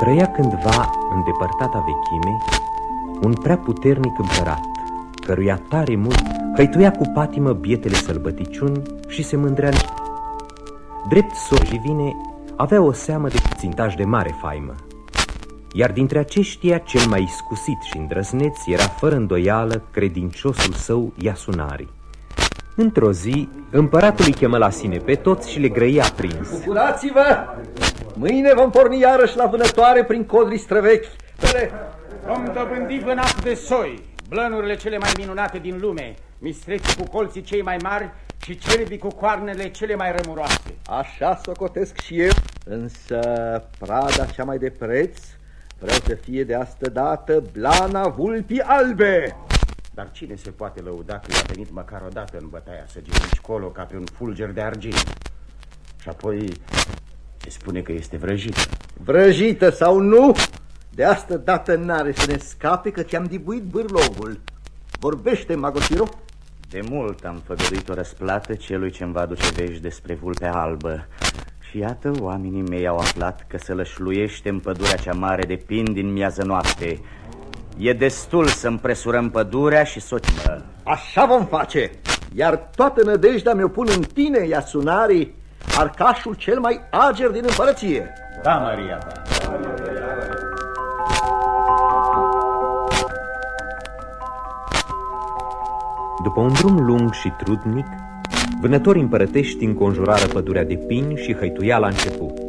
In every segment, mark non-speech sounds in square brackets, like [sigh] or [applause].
Trăia cândva în depărtata vechime un prea puternic împărat, căruia tare mult hăituia cu patimă bietele sălbăticiuni și se mândrea Drept sojivine avea o seamă de țintași de mare faimă, iar dintre aceștia cel mai iscusit și îndrăzneț era fără îndoială credinciosul său Iasunari. Într-o zi, împăratul îi chemă la sine pe toți și le grăia prins. Bucurați-vă! Mâine vom porni iarăși la vânătoare prin codri străvechi. Pere... Vom dobândi vânat de soi, blănurile cele mai minunate din lume, mistreți cu colții cei mai mari și cerbi cu coarnele cele mai rămuroase. Așa socotesc și eu, însă prada cea mai de preț vreau să fie de astă dată blana vulpii albe. Dar cine se poate lăuda că i-a venit măcar o dată în bătaia săgeți colo ca pe un fulger de argint? Și apoi se spune că este vrăjită. Vrăjită sau nu, de asta dată n-are să ne scape că ți-am dibuit bârlogul. Vorbește, Magosiro? De mult am făgăduit o răsplată celui ce-mi va aduce vești despre vulpea albă. Și iată, oamenii mei au aflat că se lășluiește în pădurea cea mare de pin din miază noapte. E destul să împresurăm pădurea și soțimă. Așa vom face, iar toată nădejdea mi-o pun în tine, Iasunari, arcașul cel mai ager din împărăție. Da, Maria ta. După un drum lung și trudnic, vânătorii împărătești înconjurară pădurea de pini și hăituia la început.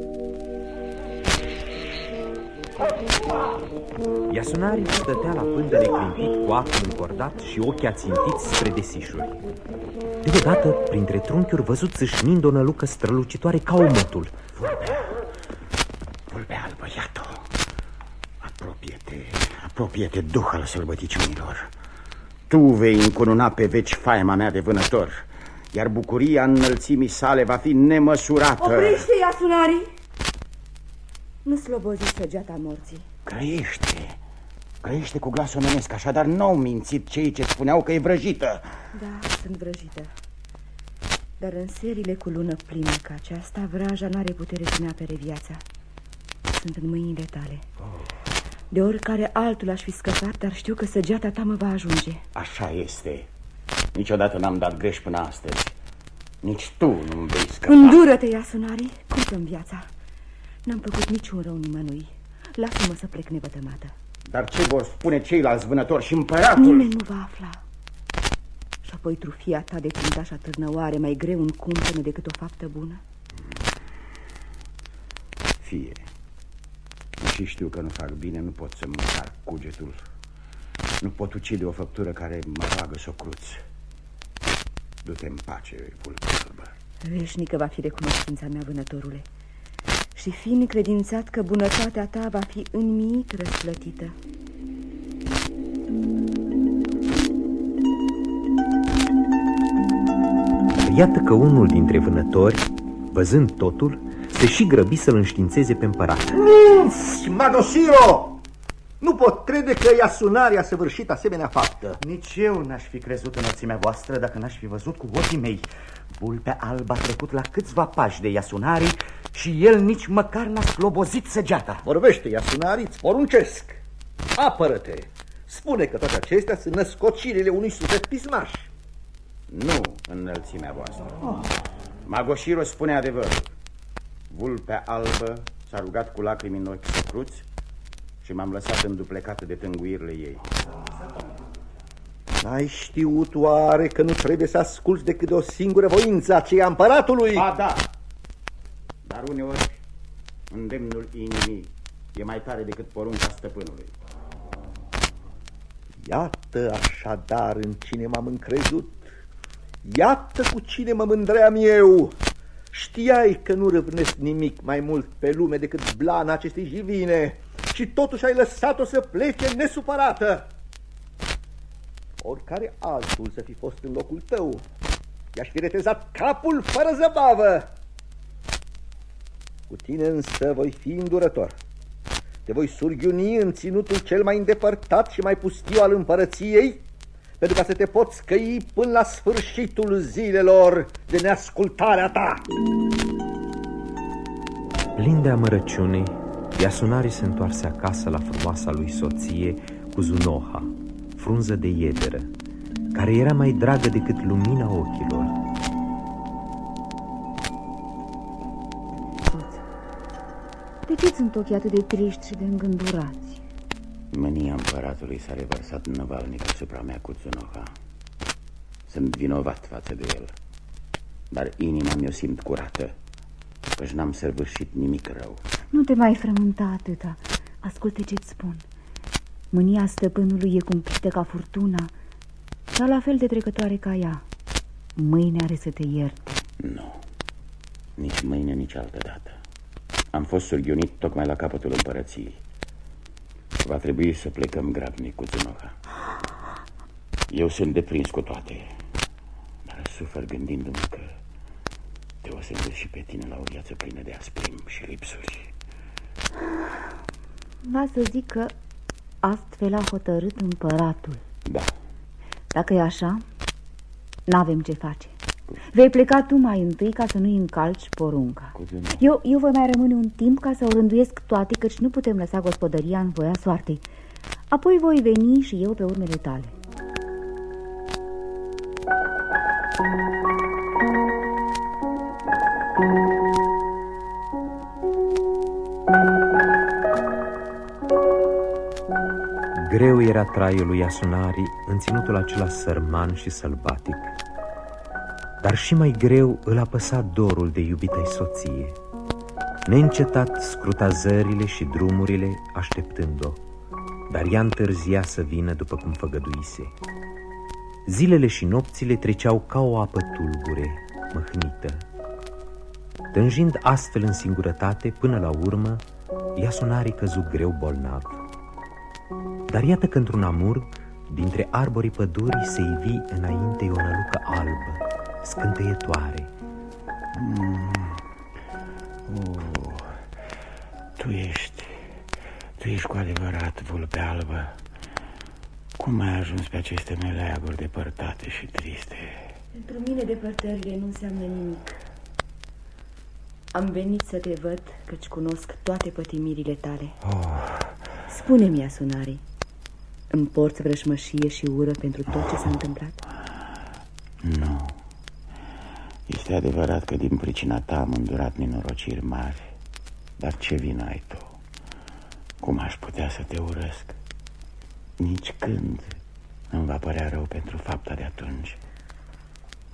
Iasunari stătea la pândele climpit cu acul încordat și ochii ațintiți spre desișuri. Deodată, printre trunchiuri, văzut țâșnind o nălucă strălucitoare ca omotul. Vulpea, vulpea albă, iată Apropie-te, apropie-te, duh al sălbăticiunilor. Tu vei încununa pe veci faima mea de vânător, iar bucuria înălțimii sale va fi nemăsurată. Oprește, Iasunari! Nu slobozi săgeata morții. Grăiește, grăiește cu glas omenesc, așadar n-au mințit cei ce spuneau că e vrăjită. Da, sunt vrăjită. Dar în serile cu lună plină ca aceasta, vraja n-are putere să-mi apere viața. Sunt în mâinile tale. De oricare altul aș fi scăpat, dar știu că săgeata ta mă va ajunge. Așa este. Niciodată n-am dat greș până astăzi. Nici tu nu vei scăpa. Îndură-te, Iasunari, curtă-mi viața. N-am făcut niciun rău nimănui. Lasă-mă să plec nevătămată. Dar ce vor spune ceilalți vânători și împăratul? Nimeni nu va afla. Și apoi trufia ta de cântașa târnăoare mai greu în cumpănă decât o faptă bună? Fie. Și știu că nu fac bine, nu pot să-mi încarc cugetul. Nu pot ucide o făptură care mă roagă să o cruț. Du-te în pace, vulpă albă. Veșnică va fi recunoștința mea, vânătorule. Și fiind credințat că bunătatea ta va fi înmiit răsplătită. Iată că unul dintre vânători, văzând totul, se și grăbi să-l înștiințeze pe împărat. Minți, Magosiro! Nu pot crede că Iasunari a săvârșit asemenea faptă. Nici eu n-aș fi crezut înălțimea voastră dacă n-aș fi văzut cu ochii mei. Vulpea albă a trecut la câțiva pași de Iasunari și el nici măcar n-a slobozit săgeata. Vorbește, Iasunari, îți poruncesc. Apără-te! Spune că toate acestea sunt născocirile unui suflet pismaș. Nu înălțimea voastră. Oh. Magoshiro spune adevărul. Vulpea albă s-a rugat cu lacrimi în ochi să cruți și m-am lăsat înduplecată de tânguirile ei. N-ai știut oare că nu trebuie să asculți decât de o singură voință, aceea împăratului? Ba da, dar uneori îndemnul inimii e mai tare decât porunca stăpânului. Iată așadar în cine m-am încrezut. Iată cu cine mă mândream eu. Știai că nu râvnesc nimic mai mult pe lume decât blana acestei jivine și totuși ai lăsat-o să plece nesupărată. Oricare altul să fi fost în locul tău, i-aș fi retezat capul fără zăbavă. Cu tine însă voi fi îndurător. Te voi surghiuni în ținutul cel mai îndepărtat și mai pustiu al împărăției, pentru ca să te poți căi până la sfârșitul zilelor de neascultarea ta. Plin de amărăciune, Iasunari se întoarse acasă la frumoasa lui soție cu Zunoha, frunză de iederă, care era mai dragă decât lumina ochilor. De ce sunt ochii atât de triști și de îngândurați? Mânia împăratului s-a revărsat năvalnic asupra mea cu Zunoha. Sunt vinovat față de el, dar inima mi-o simt curată, căci n-am săvârșit nimic rău. Nu te mai frământa atâta. Ascultă ce-ți spun. Mânia stăpânului e cumplită ca furtuna, dar la fel de trecătoare ca ea. Mâine are să te ierte. Nu, nici mâine, nici altă dată. Am fost surghionit tocmai la capătul împărăției. Va trebui să plecăm grabnic cu Zunoha. Eu sunt deprins cu toate, dar sufer gândindu-mă că te o să și pe tine la o viață plină de asprim și lipsuri. Va să zic că astfel a hotărât împăratul. Da. Dacă e așa, n-avem ce face. Vei pleca tu mai întâi ca să nu-i încalci porunca. Eu, eu voi mai rămâne un timp ca să o rânduiesc toate, căci nu putem lăsa gospodăria în voia soartei. Apoi voi veni și eu pe urmele tale. Greu era traiul lui Asunari în ținutul acela sărman și sălbatic. Dar și mai greu îl apăsa dorul de iubita soție. Neîncetat scruta zările și drumurile așteptând-o, dar ea întârzia să vină după cum făgăduise. Zilele și nopțile treceau ca o apă tulbure, măhnită. Tânjind astfel în singurătate, până la urmă, Iasunari căzu greu bolnav. Dar iată că într-un amurg, dintre arborii pădurii, se ivi înainte o nălucă albă, scânteietoare. Mm. Oh, tu ești, tu ești cu adevărat vulpe albă. Cum ai ajuns pe aceste meleaguri depărtate și triste? Pentru mine depărtările nu înseamnă nimic. Am venit să te văd, căci cunosc toate pătimirile tale. Oh. Spune-mi, Asunari, îmi porți vrășmășie și ură pentru tot ce s-a întâmplat? Nu. Este adevărat că din pricina ta am îndurat nenorociri mari. Dar ce vină ai tu? Cum aș putea să te urăsc? Nici când îmi va părea rău pentru fapta de atunci.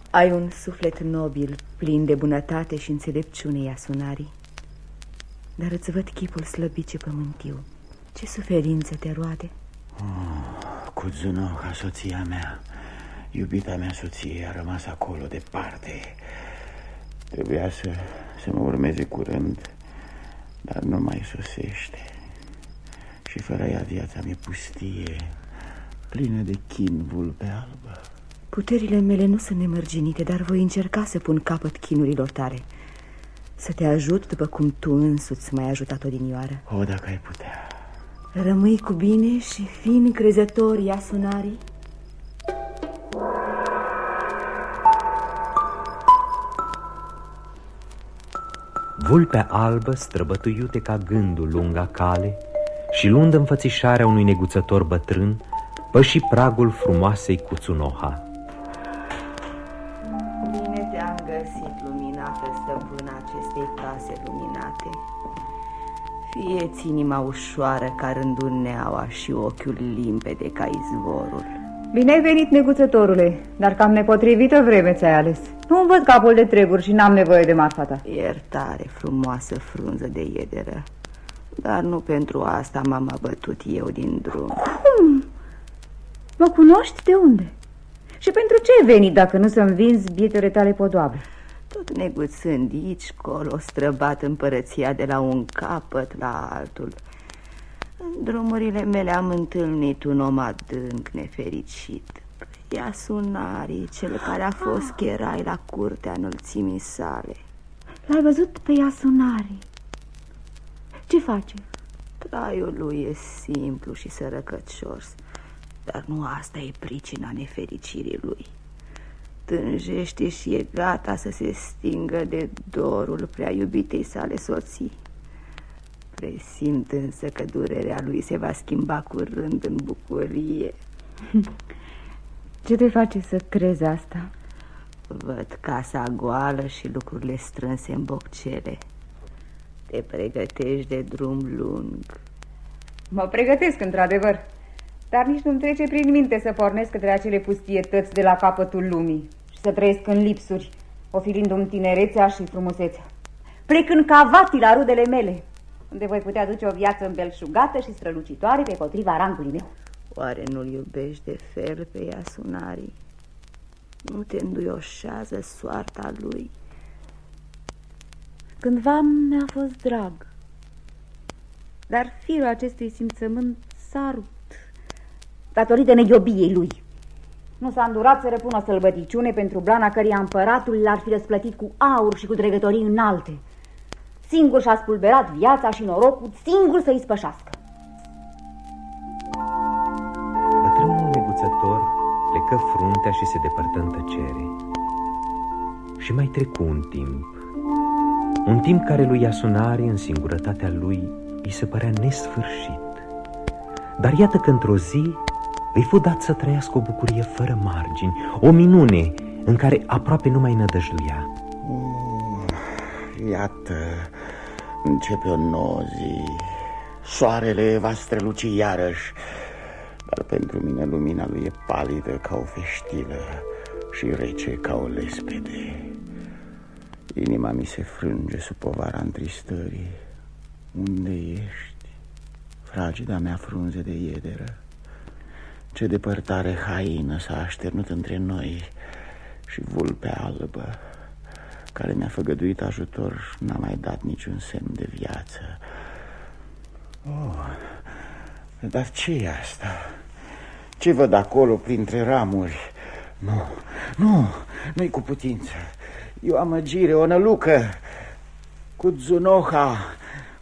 Ai un suflet nobil, plin de bunătate și înțelepciune, Iasunari. Dar îți văd chipul slăbit și pământiu. Ce suferință te roade? Oh, cu Zunoha, soția mea, iubita mea soție, a rămas acolo departe. Trebuia să, să mă urmeze curând, dar nu mai sosește. Și fără ea viața mi-e pustie, plină de chin vulpe albă. Puterile mele nu sunt nemărginite, dar voi încerca să pun capăt chinurilor tale. Să te ajut după cum tu însuți m-ai ajutat odinioară. O, dacă ai putea. Rămâi cu bine și fi încrezător, Iasunari. Vulpea albă străbătu iute ca gândul lunga cale și luând înfățișarea unui neguțător bătrân, păși pragul frumoasei Cuțunoha. Bine te-am găsit, luminată stăpâna acestei case luminate. Fie-ți inima ușoară ca rânduneaua și ochiul limpede ca izvorul. Bine ai venit, neguțătorule, dar cam nepotrivită vreme ți-ai ales. Nu văd capul de treburi și n-am nevoie de marfa ta. Iertare, frumoasă frunză de iederă. Dar nu pentru asta m-am abătut eu din drum. Cum? Mă cunoști de unde? Și pentru ce ai venit dacă nu să-mi vinzi bietele tale podoabe? Tot neguțând aici, colo, străbat împărăția de la un capăt la altul. În drumurile mele am întâlnit un om adânc nefericit. Ea sunarii, cel care a fost cherai la curtea înălțimii sale. L-ai văzut pe Iasunari? Ce face? Traiul lui e simplu și sărăcăcios, dar nu asta e pricina nefericirii lui. Tânjește și e gata să se stingă de dorul prea iubitei sale soții. Presimt însă că durerea lui se va schimba curând în bucurie. [laughs] Ce te face să crezi asta? Văd casa goală și lucrurile strânse în boccele. Te pregătești de drum lung. Mă pregătesc, într-adevăr, dar nici nu-mi trece prin minte să pornesc către acele pustietăți de la capătul lumii și să trăiesc în lipsuri, ofirindu-mi tinerețea și frumusețea. Plecând ca vati la rudele mele, unde voi putea duce o viață îmbelșugată și strălucitoare pe potriva rangului meu. Oare nu-l iubești de fel pe Iasunari? Nu te înduioșează soarta lui? Cândva mi-a fost drag, dar firul acestui simțământ s-a rupt datorită neiobiei lui. Nu s-a îndurat să repună o sălbăticiune pentru blana căreia împăratul l-ar fi răsplătit cu aur și cu dregătorii înalte. Singur și-a spulberat viața și norocul, singur să-i spășească. Bătrânul neguțător plecă fruntea și se depărtă în tăcere. Și mai trecu un timp. Un timp care lui Iasunare, în singurătatea lui, îi se părea nesfârșit. Dar iată că într-o zi îi fu dat să trăiască o bucurie fără margini, o minune în care aproape nu mai nădăjduia. Uh, iată, începe o nouă zi. Soarele va străluci iarăși, dar pentru mine lumina lui e palidă ca o feștilă și rece ca o lespede. Inima mi se frânge sub povara întristării. Unde ești, fragida mea frunze de iederă? Ce depărtare haină s-a așternut între noi și vulpea albă, care mi-a făgăduit ajutor, n-a mai dat niciun semn de viață. Oh, dar ce e asta? Ce văd acolo printre ramuri? Nu, nu, nu-i cu putință. E o amăgire, o nălucă, cu zunoha,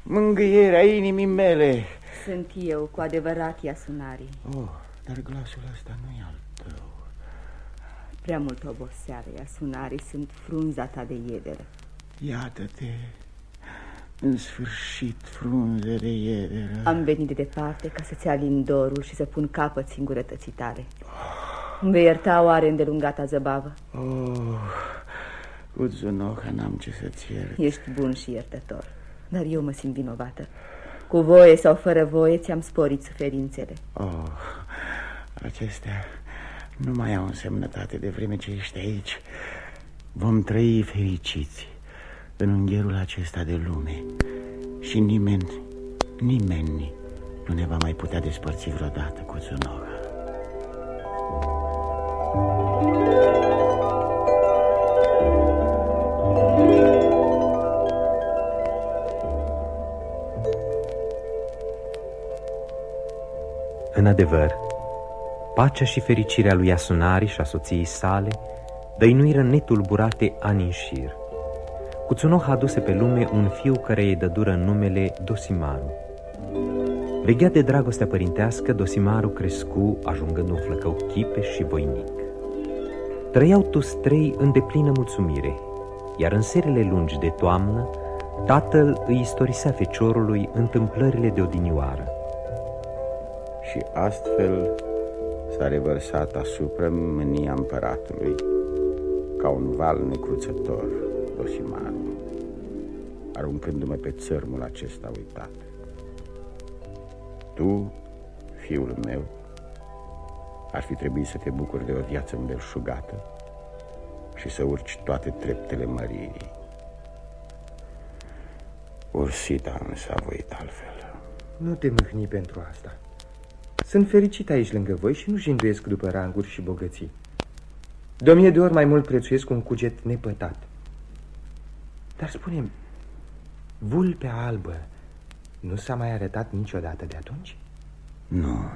mângâierea inimii mele. Sunt eu, cu adevărat, Iasunari. Oh. Dar glasul ăsta nu e al tău. Prea mult oboseară, Iasunari, sunt frunza ta de iederă. Iată-te, în sfârșit frunze de iederă. Am venit de departe ca să-ți alin dorul și să pun capăt singurătății tale. Îmi vei ierta oare îndelungata zăbavă? Oh, cu zunoha n-am ce să-ți iert. Ești bun și iertător, dar eu mă simt vinovată. Cu voie sau fără voie ți-am sporit suferințele. Oh, acestea nu mai au însemnătate de vreme ce ești aici. Vom trăi fericiți în ungherul acesta de lume și nimeni, nimeni nu ne va mai putea despărți vreodată cu Zunoga. În adevăr, pacea și fericirea lui Asunari și a soției sale dăinuiră netulburate ani în șir. Cuțunoh aduse pe lume un fiu care îi dădură numele Dosimaru. Vegheat de dragostea părintească, Dosimaru crescu, ajungând un flăcău chipeș și voinic. Trăiau toți trei în deplină mulțumire, iar în serele lungi de toamnă, tatăl îi istorisea feciorului întâmplările de odinioară și astfel s-a revărsat asupra mânia împăratului ca un val necruțător, Dosimaru, aruncându-mă pe țărmul acesta uitat. Tu, fiul meu, ar fi trebuit să te bucuri de o viață îmbelșugată și să urci toate treptele măririi. Ursita însă a voit altfel. Nu te mâhni pentru asta. Sunt fericit aici lângă voi și nu jinduiesc după ranguri și bogății. De o mie de ori mai mult prețuiesc un cuget nepătat. Dar spune vulpea albă nu s-a mai arătat niciodată de atunci? Nu.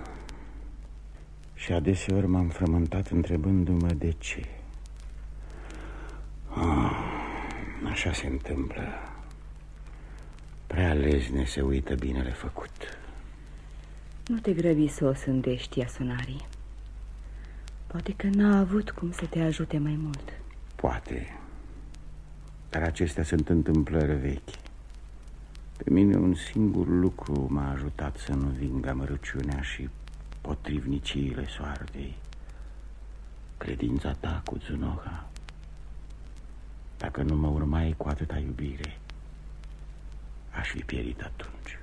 Și adeseori m-am frământat întrebându-mă de ce. Oh, așa se întâmplă. Prea lezne se uită binele făcut. Nu te grăbi să o sândești, Iasunari. Poate că n-a avut cum să te ajute mai mult. Poate. Dar acestea sunt întâmplări vechi. Pe mine un singur lucru m-a ajutat să nu ving amărăciunea și potrivniciile soartei. Credința ta cu Zunoha. Dacă nu mă urmai cu atâta iubire, aș fi pierit atunci.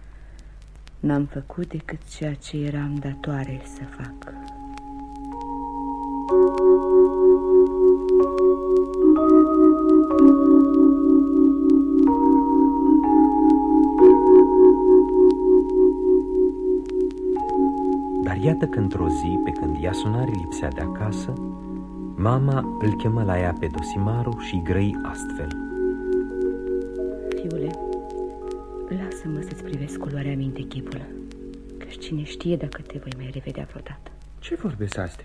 N-am făcut decât ceea ce eram datoare să fac. Dar iată că într-o zi, pe când Iasunari lipsea de acasă, mama îl chemă la ea pe Dosimaru și grăi astfel. Lasă-mă să-ți privesc culoarea minte chipul, căci cine știe dacă te voi mai revedea vreodată. Ce vorbesc astea?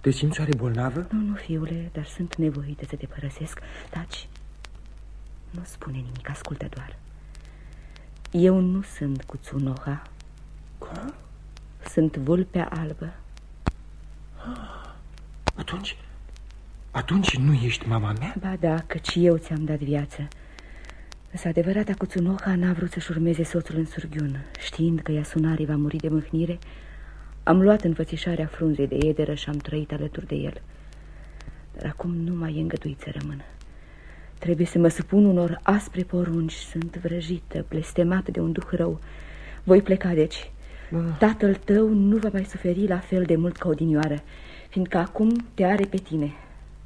Te simți oare bolnavă? Nu, nu, fiule, dar sunt nevoită să te părăsesc. Taci, nu spune nimic, ascultă doar. Eu nu sunt cu Tsunoha. Cum? Sunt vulpea albă. Atunci, atunci nu ești mama mea? Ba da, căci eu ți-am dat viață. Însă adevărata cu Tsunoha n-a vrut să-și urmeze soțul în surghiun. Știind că Yasunari va muri de mâhnire, am luat înfățișarea frunzei de ederă și am trăit alături de el. Dar acum nu mai e îngăduit să rămână. Trebuie să mă supun unor aspre porunci. Sunt vrăjită, blestemată de un duh rău. Voi pleca, deci. Tatăl tău nu va mai suferi la fel de mult ca odinioară, fiindcă acum te are pe tine.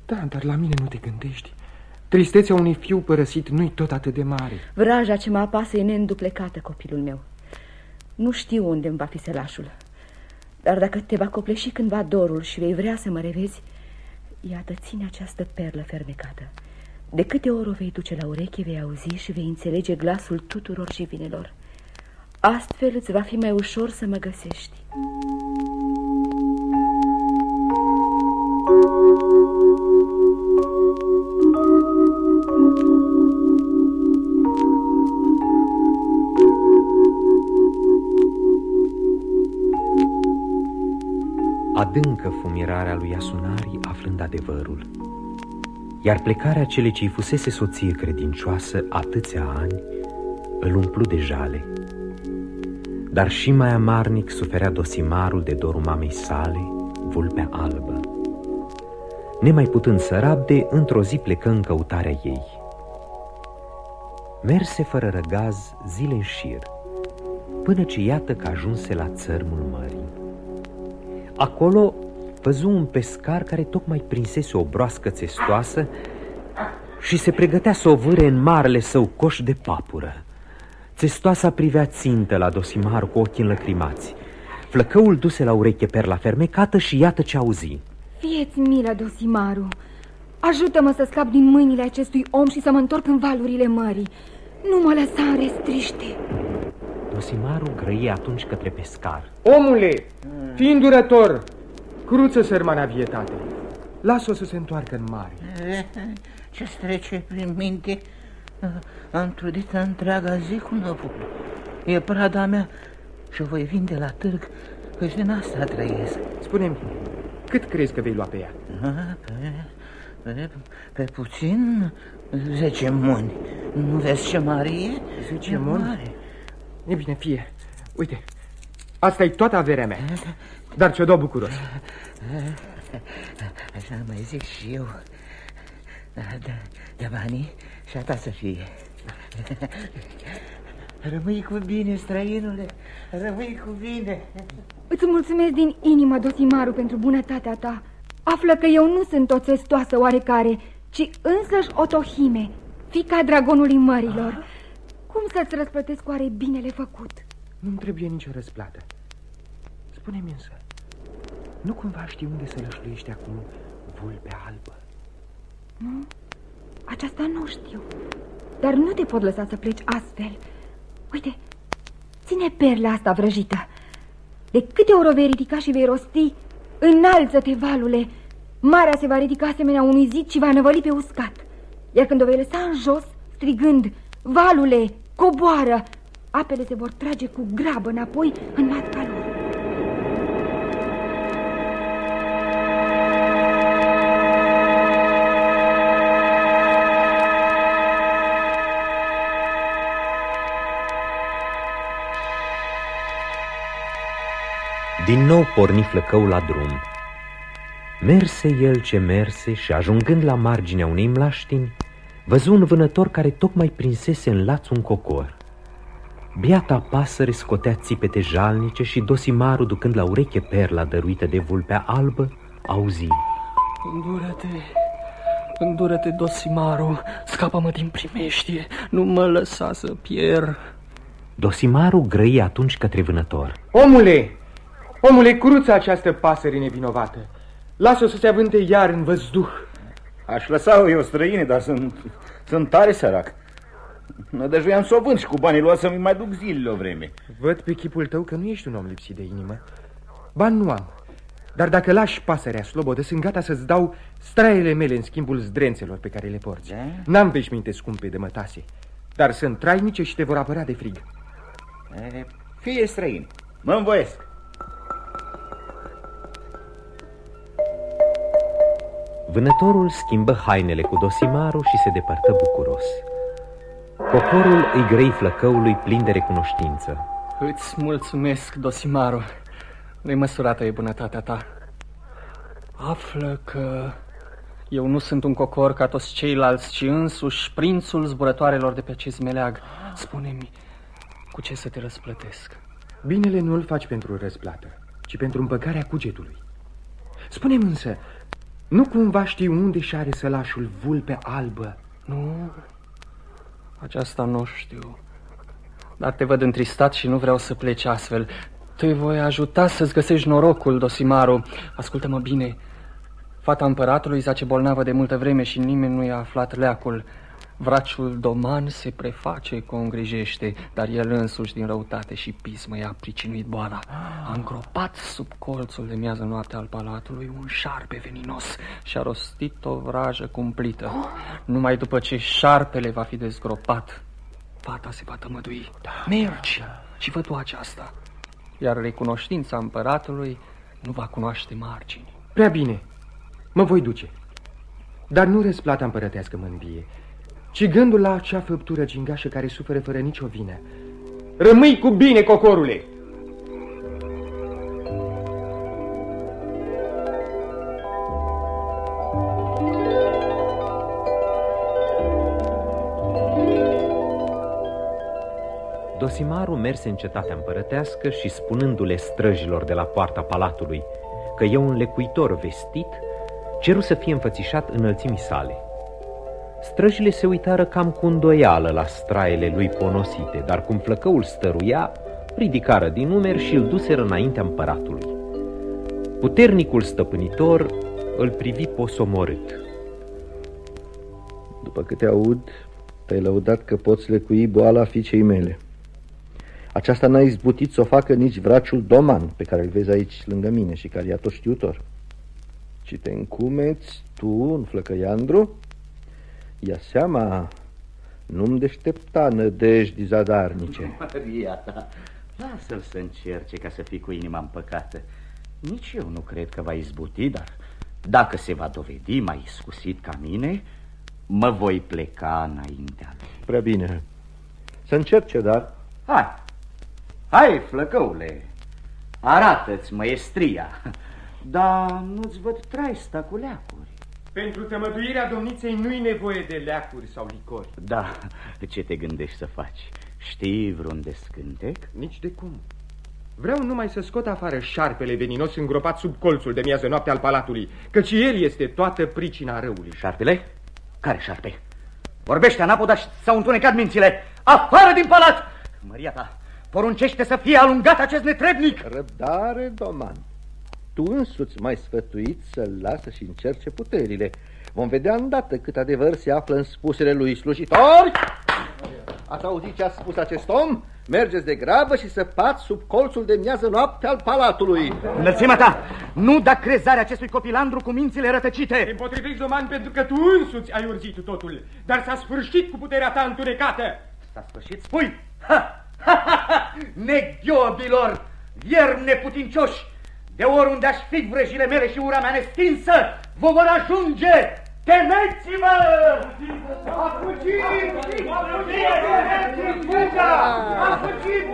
Da, dar la mine nu te gândești. Tristețea unui fiu părăsit nu-i tot atât de mare. Vraja ce mă apasă e neînduplecată, copilul meu. Nu știu unde îmi va fi sălașul. Dar dacă te va copleși cândva dorul și vei vrea să mă revezi, iată, ține această perlă fermecată. De câte ori o vei duce la ureche, vei auzi și vei înțelege glasul tuturor și vinelor. Astfel îți va fi mai ușor să mă găsești. Adâncă fumirarea lui Asunari aflând adevărul, iar plecarea celei ce-i fusese soție credincioasă atâția ani îl umplu de jale. Dar și mai amarnic suferea dosimarul de dorul mamei sale, vulpea albă. Nemai putând să rabde, într-o zi plecă în căutarea ei. Merse fără răgaz zile în șir, până ce iată că ajunse la țărmul mării. Acolo văzu un pescar care tocmai prinsese o broască țestoasă și se pregătea să o vâre în marele său coș de papură. Țestoasa privea țintă la Dosimar cu ochii înlăcrimați. Flăcăul duse la ureche perla fermecată și iată ce auzi. Fieți milă, Dosimaru! Ajută-mă să scap din mâinile acestui om și să mă întorc în valurile mării. Nu mă lăsa în restriște. Dosimarul grăie atunci către pescar. Omule, fii îndurător, cruță sărmana vietate. Lasă-o să se întoarcă în mare. [laughs] Ce-ți trece prin minte? Am trudit întreaga zi cu năpul. E prada mea și o voi vinde la târg, căci din asta trăiesc. Spune-mi, cât crezi că vei lua pe ea? Pe, pe, pe puțin, zece muni. Nu vezi ce mare e? Zece muni? E bine, fie. Uite, asta e toată averea mea. Dar ți-o dau bucuros. Așa mai zic și eu. Da, da, de banii și a ta să fie. Rămâi cu bine, străinule, rămâi cu bine. Îți mulțumesc din inimă, Dosimaru, pentru bunătatea ta. Află că eu nu sunt o țestoasă oarecare, ci însăși o tohime, fica dragonului mărilor. Cum să-ți răsplătesc oare binele făcut? Nu-mi trebuie nicio răsplată. Spune-mi însă, nu cumva știi unde se lășluiește acum vulpea albă? Nu, aceasta nu știu. Dar nu te pot lăsa să pleci astfel. Uite, ține perla asta vrăjită. De câte ori o vei ridica și vei rosti, înalță-te, valule. Marea se va ridica asemenea unui zid și va năvăli pe uscat. Iar când o vei lăsa în jos, strigând, Valule, coboară! Apele se vor trage cu grabă înapoi în matca lor. Din nou porni flăcău la drum. Merse el ce merse și ajungând la marginea unei mlaștini, văzu un vânător care tocmai prinsese în laț un cocor. Biata pasăre scotea țipete jalnice și dosimarul, ducând la ureche perla dăruită de vulpea albă, auzi. Îndură-te, îndură-te, dosimarul, scapă-mă din primeștie, nu mă lăsa să pierd. Dosimarul grăi atunci către vânător. Omule, omule, cruța această pasăre nevinovată. Lasă-o să se avânte iar în văzduh. Aș lăsa-o eu străine, dar sunt, sunt tare sărac. Nădăjuiam să o vând și cu banii luați să-mi mai duc zilele o vreme. Văd pe chipul tău că nu ești un om lipsit de inimă. Bani nu am, dar dacă lași pasărea slobodă, sunt gata să-ți dau straiele mele în schimbul zdrențelor pe care le porți. Da? N-am veșminte scumpe de mătase, dar sunt trainice și te vor apăra de frig. E, fie străin, mă învoiesc. Vânătorul schimbă hainele cu dosimarul și se depărtă bucuros. Poporul îi grăi flăcăului plin de recunoștință. Îți mulțumesc, Dosimaru. Nemăsurată e bunătatea ta. Află că eu nu sunt un cocor ca toți ceilalți, ci însuși prințul zburătoarelor de pe acest meleag. Spune-mi, cu ce să te răsplătesc? Binele nu îl faci pentru răsplată, ci pentru împăcarea cugetului. Spune-mi însă, nu cumva știi unde și are sălașul vulpe albă? Nu, aceasta nu știu. Dar te văd întristat și nu vreau să pleci astfel. Te voi ajuta să-ți găsești norocul, Dosimaru. Ascultă-mă bine. Fata împăratului zace bolnavă de multă vreme și nimeni nu i-a aflat leacul. Vraciul Doman se preface că o îngrijește, dar el însuși din răutate și pismă i-a pricinuit boala. A îngropat sub colțul de miază noapte al palatului un șarpe veninos și a rostit o vrajă cumplită. Numai după ce șarpele va fi dezgropat, fata se va tămădui. Mergi și văd tu aceasta. Iar recunoștința împăratului nu va cunoaște margini. Prea bine, mă voi duce. Dar nu răsplata împărătească mândrie, ci gândul la acea făptură gingașă care suferă fără nicio vină. Rămâi cu bine, cocorule! Dosimarul merse în cetatea împărătească și spunându-le străjilor de la poarta palatului că e un lecuitor vestit, ceru să fie înfățișat înălțimii sale. Străjile se uitară cam cu îndoială la straile lui ponosite, dar cum flăcăul stăruia, ridicară din numeri și îl duseră înaintea împăratului. Puternicul stăpânitor îl privi posomorât. După câte aud, te-ai lăudat că poți lecui boala fiicei mele. Aceasta n-a izbutit să o facă nici vraciul Doman, pe care îl vezi aici lângă mine și care e tot știutor. Ci te încumeți tu, în flăcăiandru, ia seama, nu-mi deștepta nădejdi zadarnice. [laughs] Maria ta, lasă-l să încerce ca să fii cu inima împăcată. Nici eu nu cred că va izbuti, dar dacă se va dovedi mai iscusit ca mine, mă voi pleca înaintea lui. Prea bine. Să încerce, dar... Hai, hai, flăcăule, arată-ți măestria, [laughs] dar nu-ți văd traista cu leacuri. Pentru tămăduirea domniței nu-i nevoie de leacuri sau licori. Da, ce te gândești să faci? Știi vreun descântec? Nici de cum. Vreau numai să scot afară șarpele veninos îngropat sub colțul de miază noapte al palatului, căci el este toată pricina răului. Șarpele? Care șarpe? Vorbește, Anapoda, s-au întunecat mințile. Afară din palat! Maria ta, poruncește să fie alungat acest netrebnic! Răbdare, Doman. Tu însuți mai sfătuit să-l lasă și încerce puterile. Vom vedea îndată cât adevăr se află în spusele lui slujitori. Ați auzit ce a spus acest om? Mergeți de grabă și săpați sub colțul de miază noapte al palatului. Înălțimea ta, nu da crezare acestui copilandru cu mințile rătăcite. Te împotrivești, Doman, pentru că tu însuți ai urzit totul, dar s-a sfârșit cu puterea ta întunecată. S-a sfârșit, spui? Ha! Ha, ha, ha! Neghiobilor, vierni neputincioși, de oriunde aș fi vrăjile mele și ura mea nestinsă, vă vor ajunge! Temeți-vă! A fugit! A fugit!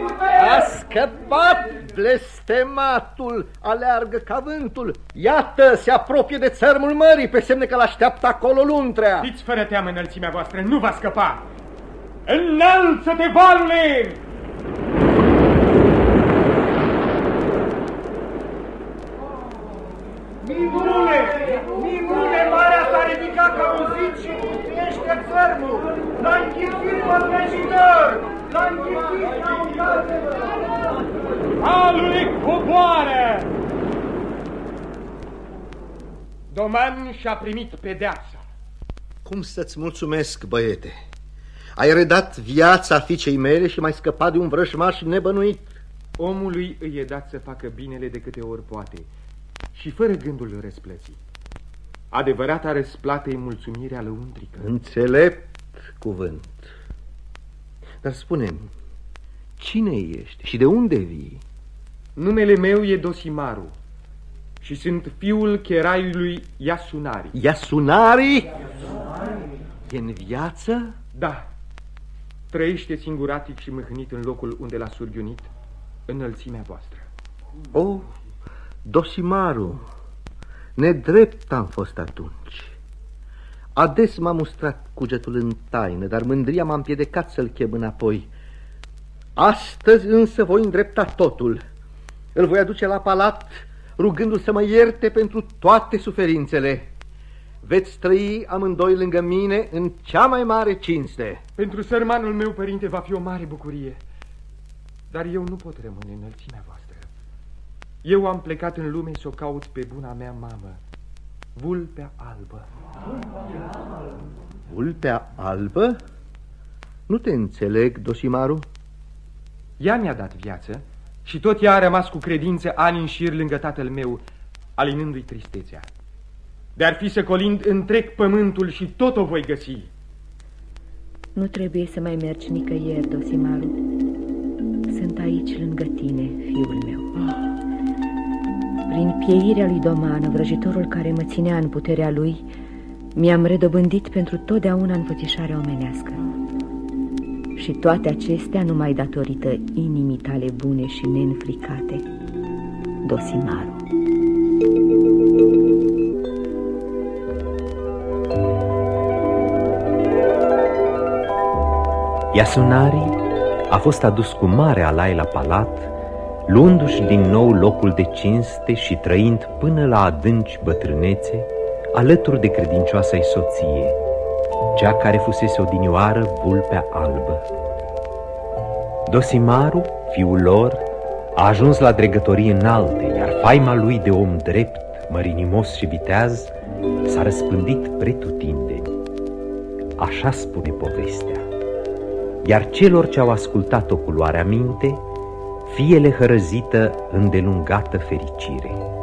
A scăpat Blestematul aleargă ca vântul. Iată, se apropie de țărmul mării, pe semne că l-așteaptă acolo luntrea. Fiți fără teamă înălțimea voastră, nu va scăpa. Înalță-te, valule! Minune! Minune! Marea s-a ridicat ca un zid și putriește țărmul! L-a închipit pătrăjitor! L-a închipit ca un calde! Alule coboară! Doman și-a primit pedeapsa. Cum să-ți mulțumesc, băiete? Ai redat viața fiicei mele și mai scăpat de un vrăjmaș nebănuit. Omului îi e dat să facă binele de câte ori poate și fără gândul răsplății. Adevărata răsplată e mulțumirea lăuntrică. Înțelept cuvânt. Dar spune cine ești și de unde vii? Numele meu e Dosimaru și sunt fiul cheraiului Yasunari. Yasunari? E în viață? Da. Trăiește singuratic și mâhnit în locul unde l-a surghiunit înălțimea voastră. Oh, Dosimaru, nedrept am fost atunci. Ades m-a mustrat cugetul în taină, dar mândria m-a împiedicat să-l chem înapoi. Astăzi însă voi îndrepta totul. Îl voi aduce la palat, rugându-l să mă ierte pentru toate suferințele. Veți trăi amândoi lângă mine în cea mai mare cinste. Pentru sărmanul meu, părinte, va fi o mare bucurie. Dar eu nu pot rămâne înălțimea voastră. Eu am plecat în lume să o caut pe buna mea mamă, vulpea albă. Vulpea albă? Nu te înțeleg, Dosimaru. Ea mi-a dat viață și tot ea a rămas cu credință ani în șir lângă tatăl meu, alinându-i tristețea. De-ar fi să colind întreg pământul și tot o voi găsi. Nu trebuie să mai mergi nicăieri, Dosimaru. Sunt aici lângă tine, fiul meu. Prin pieirea lui Domană, vrăjitorul care mă ținea în puterea lui, mi-am redobândit pentru totdeauna înfățișarea omenească. Și toate acestea numai datorită inimii tale bune și neînfricate, Dosimaru. Yasunari a fost adus cu mare alai la palat, luându-și din nou locul de cinste și trăind până la adânci bătrânețe, alături de credincioasa-i soție, cea care fusese odinioară vulpea albă. Dosimaru, fiul lor, a ajuns la dregătorii înalte, iar faima lui de om drept, mărinimos și viteaz, s-a răspândit pretutindeni. Așa spune povestea. Iar celor ce au ascultat-o cu luarea minte, fie le hărăzită îndelungată fericire.